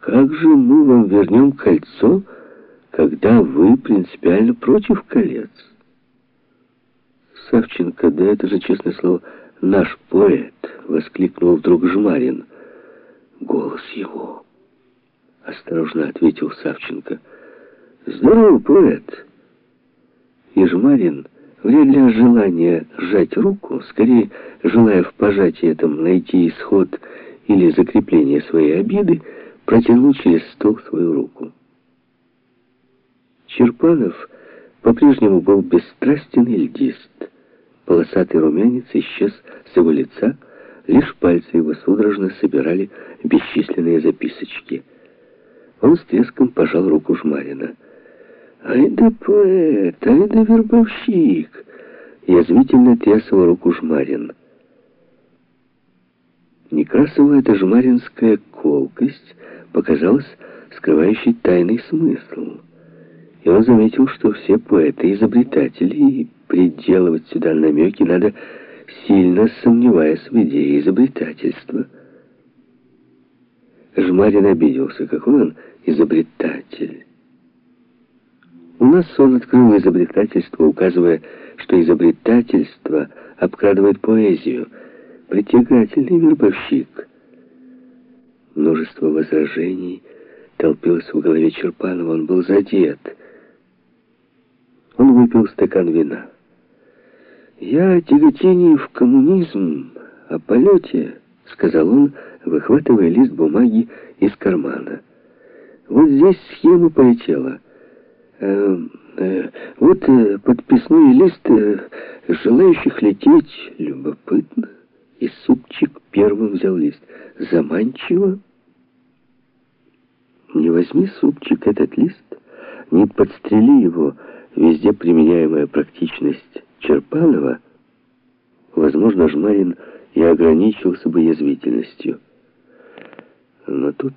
Как же мы вам вернем кольцо, когда вы принципиально против колец? Савченко, да это же, честное слово, наш поэт, воскликнул вдруг Жмарин. Голос его. Осторожно ответил Савченко. Здорово, поэт. И Жмарин, вряд ли желания сжать руку, скорее желая в пожатии этом найти исход или закрепление своей обиды, протянул через стол свою руку. Черпанов по-прежнему был бесстрастен и льдист. Полосатый румянец исчез с его лица, лишь пальцы его судорожно собирали бесчисленные записочки. Он с треском пожал руку Жмарина. «Ай да поэт, ай да вербовщик!» Язвительно трясал руку Жмарин. Некрасову эта жмаринская колкость показалась скрывающей тайный смысл. И он заметил, что все поэты изобретатели, и приделывать сюда намеки надо, сильно сомневаясь в идее изобретательства. Жмарин обиделся, какой он изобретатель. У нас он открыл изобретательство, указывая, что изобретательство обкрадывает поэзию. Притягательный вербовщик. Множество возражений толпилось в голове Черпанова. Он был задет. Он выпил стакан вина. «Я о тяготении в коммунизм, о полете», — сказал он, выхватывая лист бумаги из кармана. «Вот здесь схема полетела. Э, э, вот э, подписной лист э, желающих лететь. Любопытно». И супчик первым взял лист. «Заманчиво». Возьми, супчик, этот лист, не подстрели его, везде применяемая практичность Черпанова, возможно, Жмарин и ограничился бы язвительностью. Но тут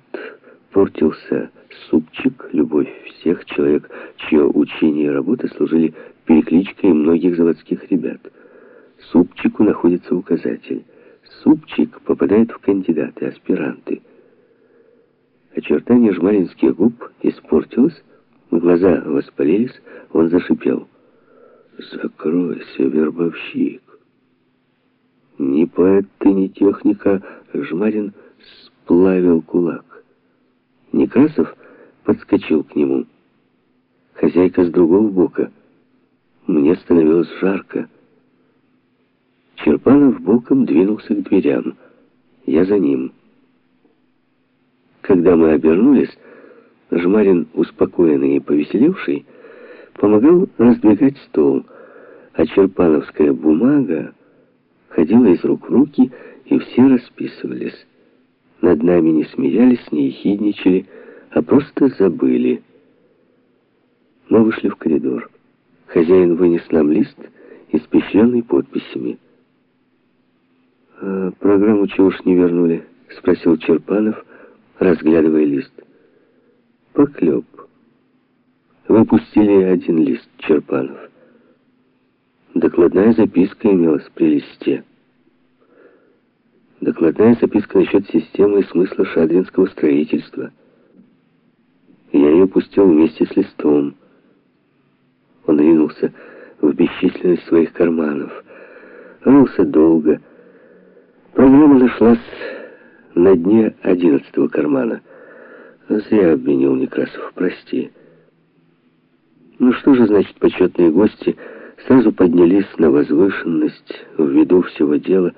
портился супчик, любовь всех, человек, чье учение и работа служили перекличкой многих заводских ребят. Супчику находится указатель. Супчик попадает в кандидаты, аспиранты. Очертание жмаринских губ испортилось, глаза воспалились, он зашипел. «Закройся, вербовщик!» Ни поэт ты, ни техника, Жмарин сплавил кулак. Некрасов подскочил к нему. Хозяйка с другого бока. Мне становилось жарко. Черпанов боком двинулся к дверям. Я за ним. Когда мы обернулись, Жмарин, успокоенный и повеселевший, помогал раздвигать стол, а черпановская бумага ходила из рук в руки, и все расписывались. Над нами не смеялись, не ехидничали, а просто забыли. Мы вышли в коридор. Хозяин вынес нам лист, испещренный подписями. «А программу чего ж не вернули?» — спросил Черпанов, разглядывая лист. Поклеп. Выпустили один лист Черпанов. Докладная записка имелась при листе. Докладная записка насчет системы и смысла шадринского строительства. Я ее пустил вместе с листом. Он ринулся в бесчисленность своих карманов. Рылся долго. Программа нашлась на дне одиннадцатого кармана. Зря обвинил Некрасов, прости. Ну что же значит почетные гости сразу поднялись на возвышенность в виду всего дела.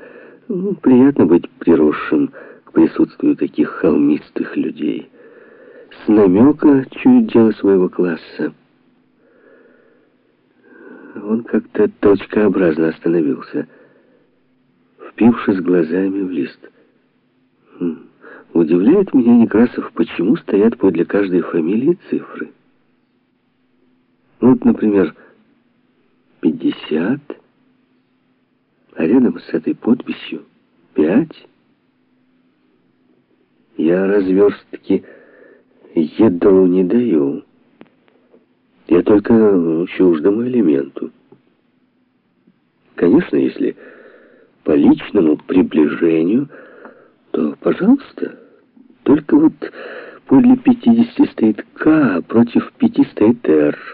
Ну, приятно быть приросшим к присутствию таких холмистых людей. С намека чует дело своего класса. Он как-то точкообразно остановился, впившись глазами в лист. Удивляет меня, Некрасов, почему стоят подле каждой фамилии цифры. Вот, например, 50, а рядом с этой подписью 5. Я разверстки еду не даю. Я только чуждому элементу. Конечно, если по личному приближению, то, пожалуйста, только вот Подле 50 стоит К, а против 5 стоит Р.